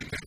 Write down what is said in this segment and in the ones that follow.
watching them.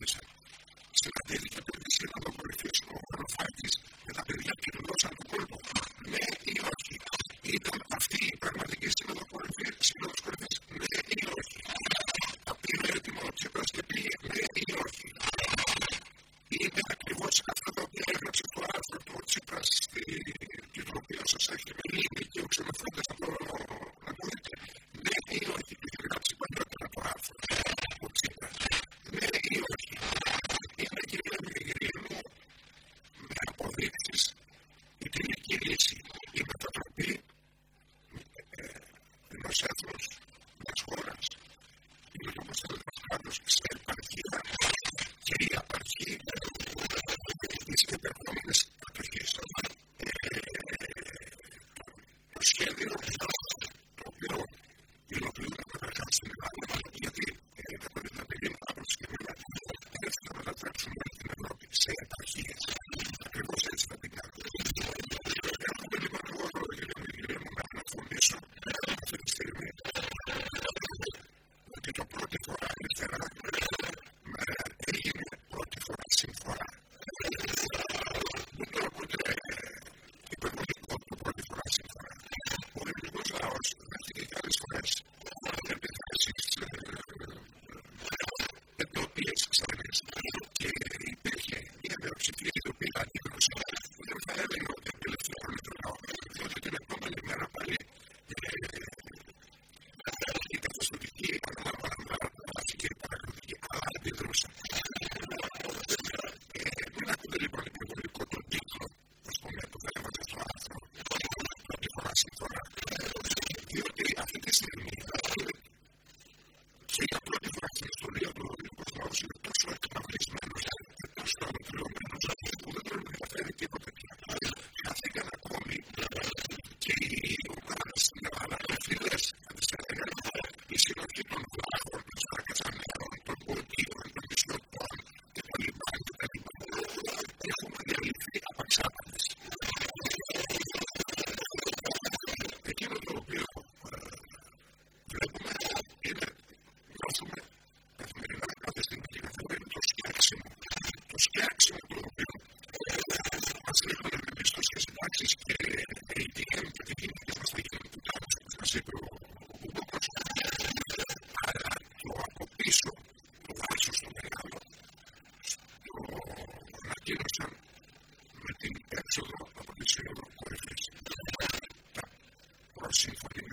for you.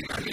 you know,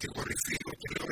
te refiero, que lo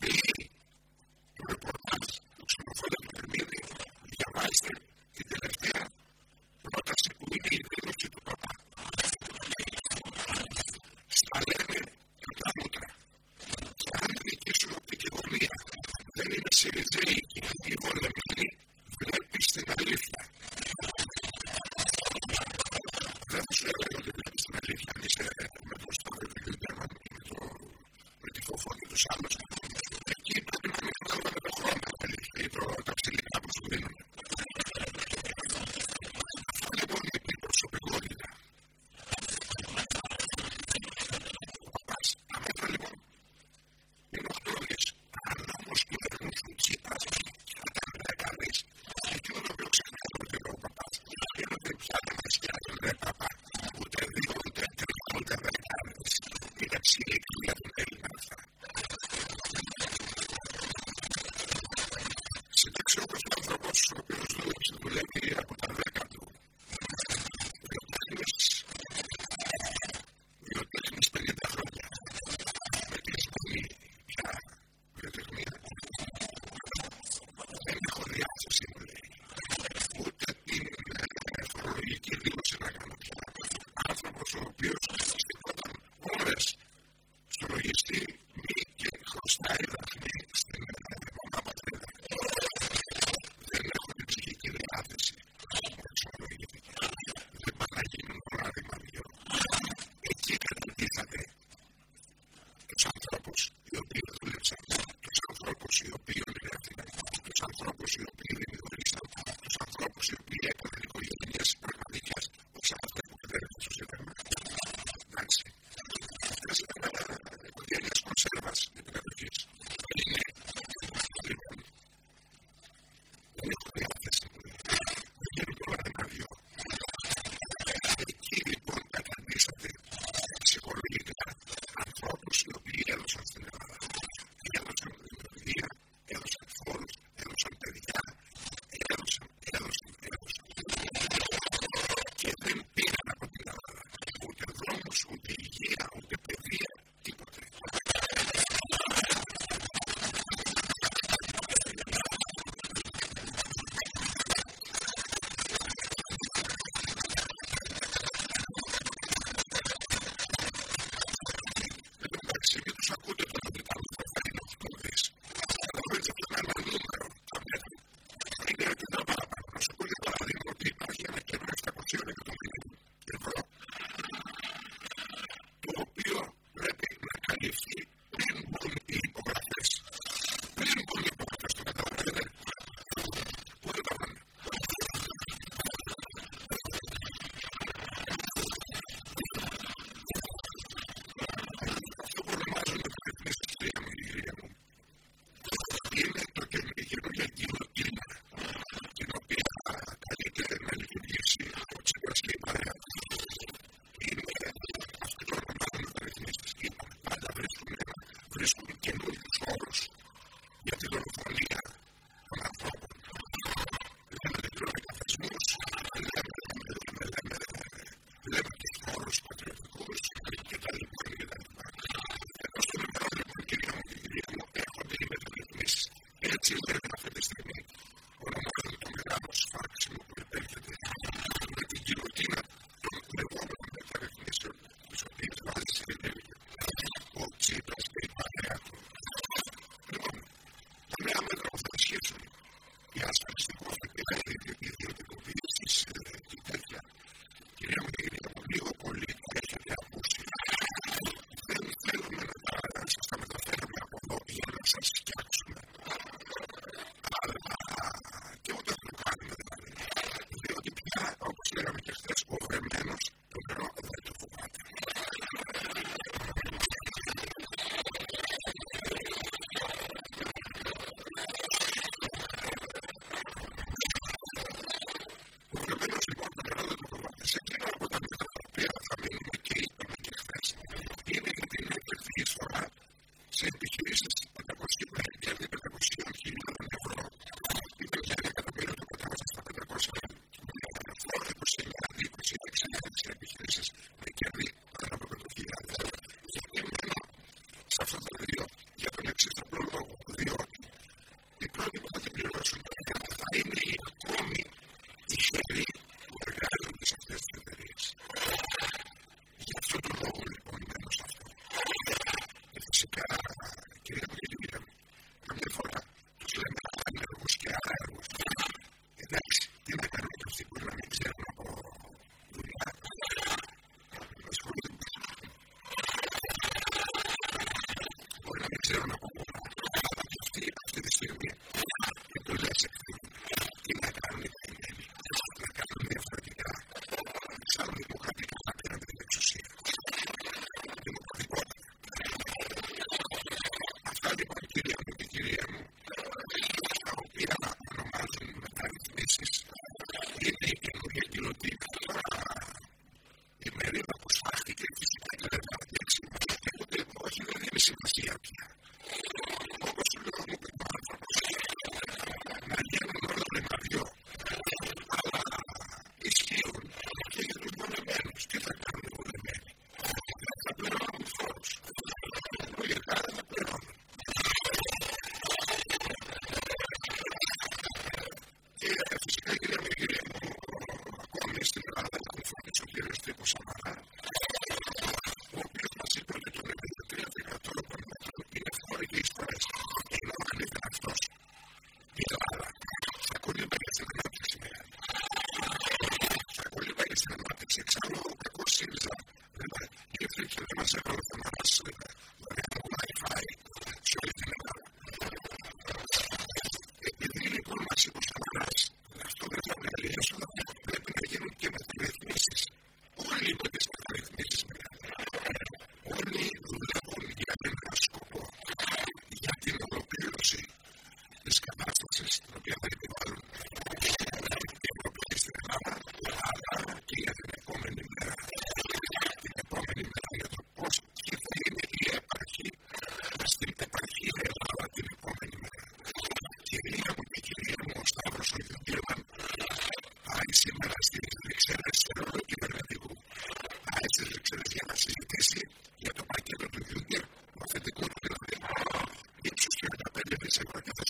be Scripture. Σήμερα στις ελεξέρες, στο κοινοβούλιο, θα έρθει στις ελεξέρες για να συζητήσει για το πακέτο του Βιούνκερ. Οπότε, κολοπημένο πλημμύρα, ύψιστη με τα πέντε φεσίγματα θα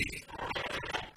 be.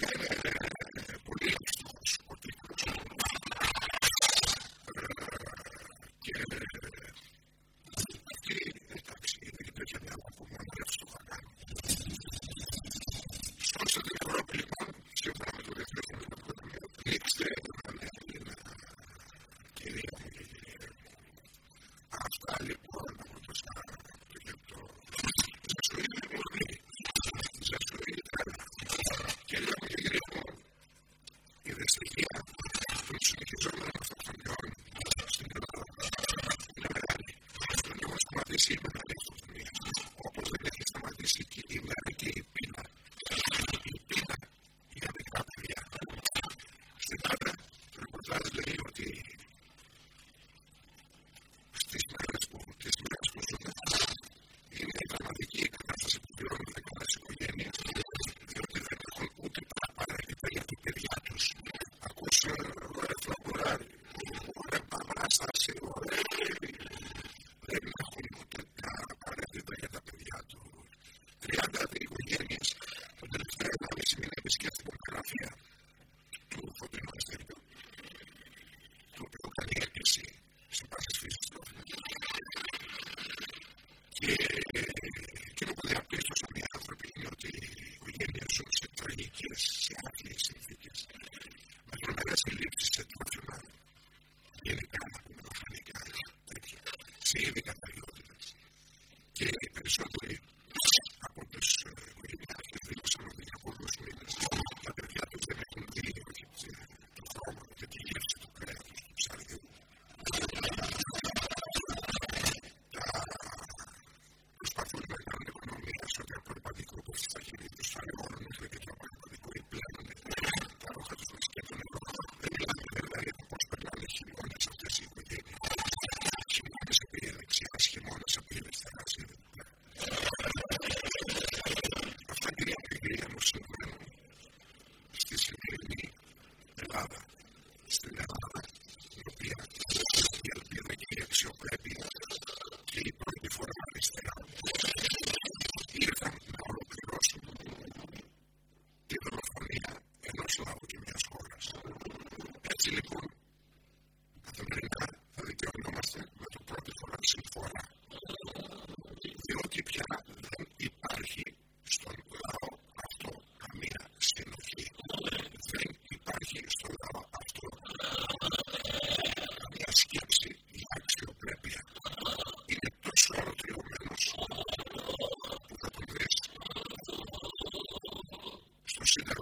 years ago see certainly she never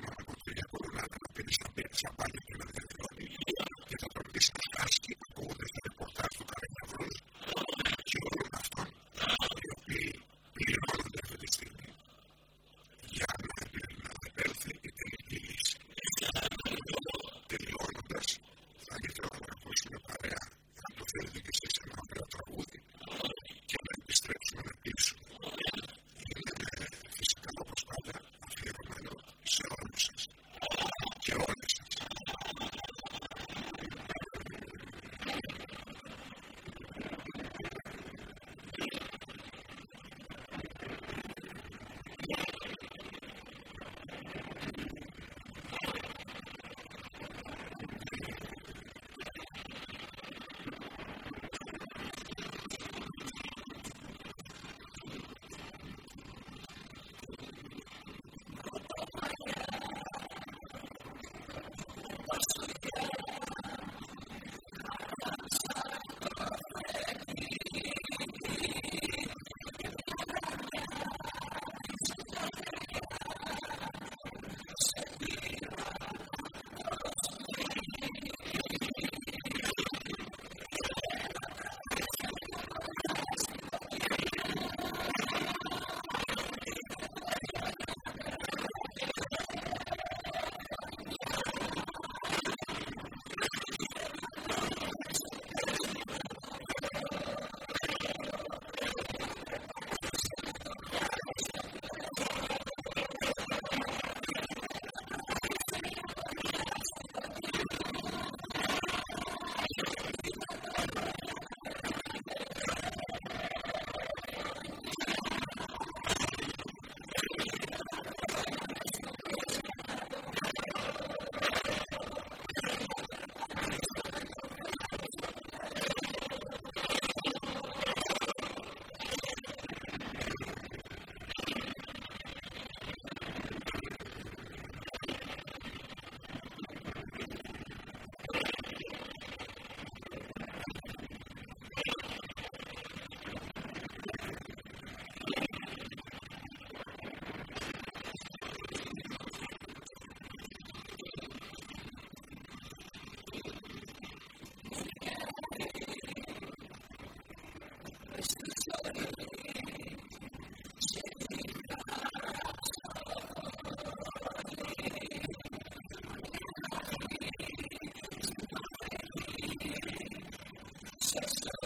success